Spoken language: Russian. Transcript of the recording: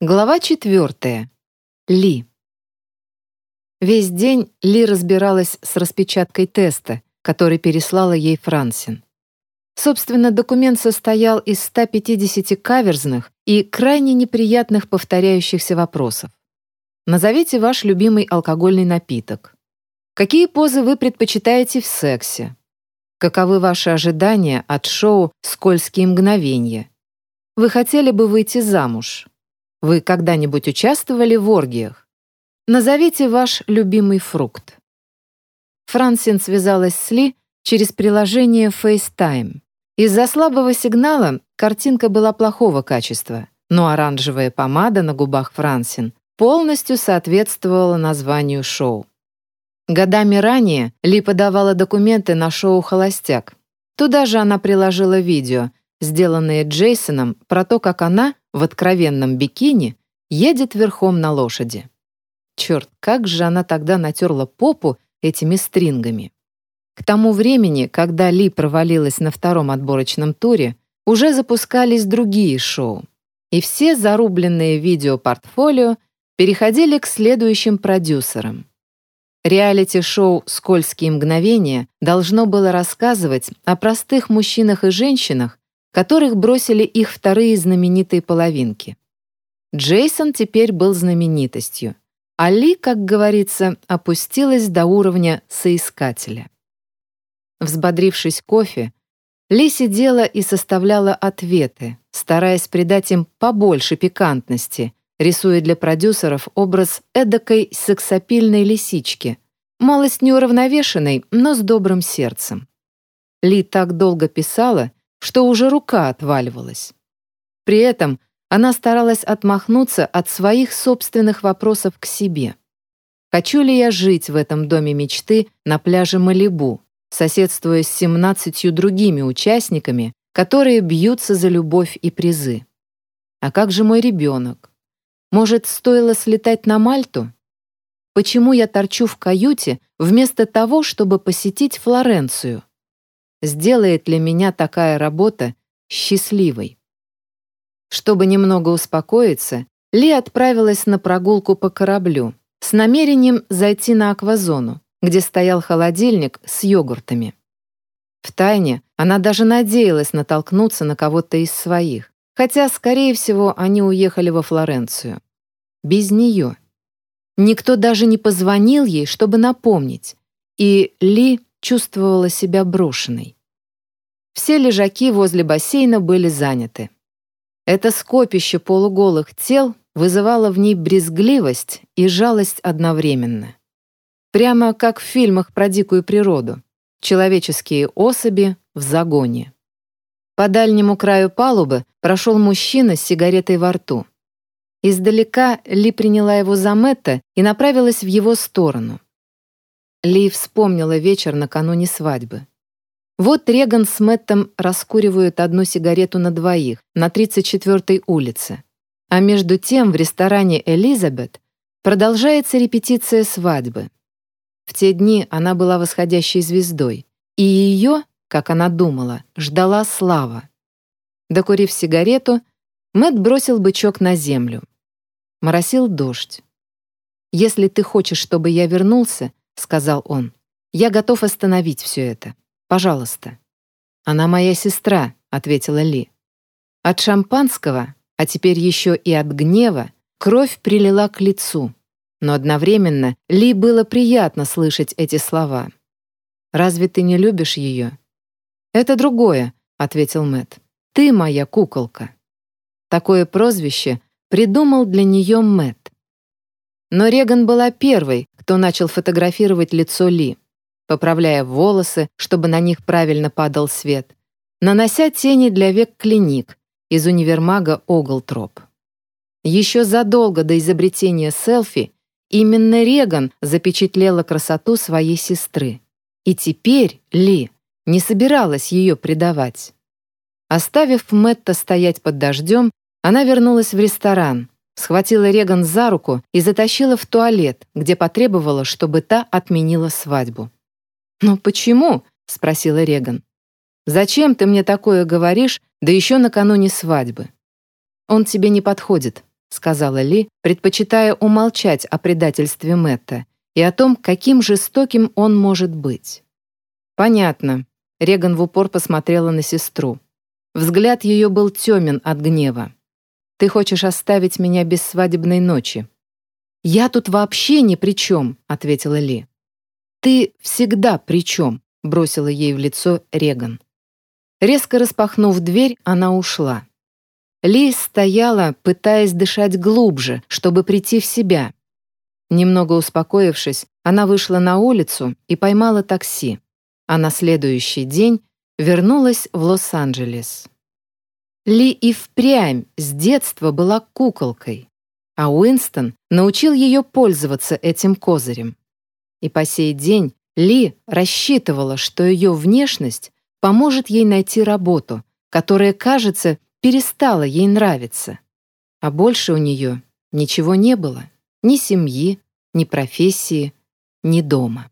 Глава четвертая. Ли. Весь день Ли разбиралась с распечаткой теста, который переслала ей Франсин. Собственно, документ состоял из 150 каверзных и крайне неприятных повторяющихся вопросов. Назовите ваш любимый алкогольный напиток. Какие позы вы предпочитаете в сексе? Каковы ваши ожидания от шоу «Скользкие мгновения»? Вы хотели бы выйти замуж? Вы когда-нибудь участвовали в оргиях? Назовите ваш любимый фрукт. Франсин связалась с Ли через приложение FaceTime. Из-за слабого сигнала картинка была плохого качества, но оранжевая помада на губах Франсин полностью соответствовала названию шоу. Годами ранее Ли подавала документы на шоу «Холостяк». Туда же она приложила видео, сделанное Джейсоном, про то, как она в откровенном бикини едет верхом на лошади. Черт, как же она тогда натерла попу этими стрингами. К тому времени, когда Ли провалилась на втором отборочном туре, уже запускались другие шоу. И все зарубленные видеопортфолио переходили к следующим продюсерам. Реалити-шоу «Скользкие мгновения» должно было рассказывать о простых мужчинах и женщинах, которых бросили их вторые знаменитые половинки. Джейсон теперь был знаменитостью, а Ли, как говорится, опустилась до уровня соискателя. Взбодрившись кофе, Ли сидела и составляла ответы, стараясь придать им побольше пикантности, рисуя для продюсеров образ эдакой сексапильной лисички, малость неуравновешенной, но с добрым сердцем. Ли так долго писала, что уже рука отваливалась. При этом она старалась отмахнуться от своих собственных вопросов к себе. Хочу ли я жить в этом доме мечты на пляже Малибу, соседствуя с 17 другими участниками, которые бьются за любовь и призы? А как же мой ребенок? Может, стоило слетать на Мальту? Почему я торчу в каюте вместо того, чтобы посетить Флоренцию? Сделает ли меня такая работа счастливой? Чтобы немного успокоиться, Ли отправилась на прогулку по кораблю с намерением зайти на аквазону, где стоял холодильник с йогуртами. Втайне она даже надеялась натолкнуться на кого-то из своих, хотя, скорее всего, они уехали во Флоренцию. Без нее. Никто даже не позвонил ей, чтобы напомнить, и Ли чувствовала себя брошенной. Все лежаки возле бассейна были заняты. Это скопище полуголых тел вызывало в ней брезгливость и жалость одновременно. Прямо как в фильмах про дикую природу. Человеческие особи в загоне. По дальнему краю палубы прошел мужчина с сигаретой во рту. Издалека Ли приняла его за Мэтта и направилась в его сторону. Ли вспомнила вечер накануне свадьбы. Вот Реган с Мэттом раскуривают одну сигарету на двоих на 34-й улице. А между тем в ресторане «Элизабет» продолжается репетиция свадьбы. В те дни она была восходящей звездой, и ее, как она думала, ждала слава. Докурив сигарету, Мэтт бросил бычок на землю. Моросил дождь. «Если ты хочешь, чтобы я вернулся, — сказал он. «Я готов остановить все это. Пожалуйста». «Она моя сестра», — ответила Ли. От шампанского, а теперь еще и от гнева, кровь прилила к лицу. Но одновременно Ли было приятно слышать эти слова. «Разве ты не любишь ее?» «Это другое», — ответил Мэт. «Ты моя куколка». Такое прозвище придумал для нее Мэт. Но Реган была первой, кто начал фотографировать лицо Ли, поправляя волосы, чтобы на них правильно падал свет, нанося тени для век клиник из универмага Оглтроп. Еще задолго до изобретения селфи именно Реган запечатлела красоту своей сестры. И теперь Ли не собиралась ее предавать. Оставив Мэтта стоять под дождем, она вернулась в ресторан, схватила Реган за руку и затащила в туалет, где потребовала, чтобы та отменила свадьбу. «Но почему?» — спросила Реган. «Зачем ты мне такое говоришь, да еще накануне свадьбы?» «Он тебе не подходит», — сказала Ли, предпочитая умолчать о предательстве Мэтта и о том, каким жестоким он может быть. «Понятно», — Реган в упор посмотрела на сестру. Взгляд ее был темен от гнева. «Ты хочешь оставить меня без свадебной ночи?» «Я тут вообще ни при чем», — ответила Ли. «Ты всегда при чем», — бросила ей в лицо Реган. Резко распахнув дверь, она ушла. Ли стояла, пытаясь дышать глубже, чтобы прийти в себя. Немного успокоившись, она вышла на улицу и поймала такси, а на следующий день вернулась в Лос-Анджелес. Ли и впрямь с детства была куколкой, а Уинстон научил ее пользоваться этим козырем. И по сей день Ли рассчитывала, что ее внешность поможет ей найти работу, которая, кажется, перестала ей нравиться. А больше у нее ничего не было. Ни семьи, ни профессии, ни дома.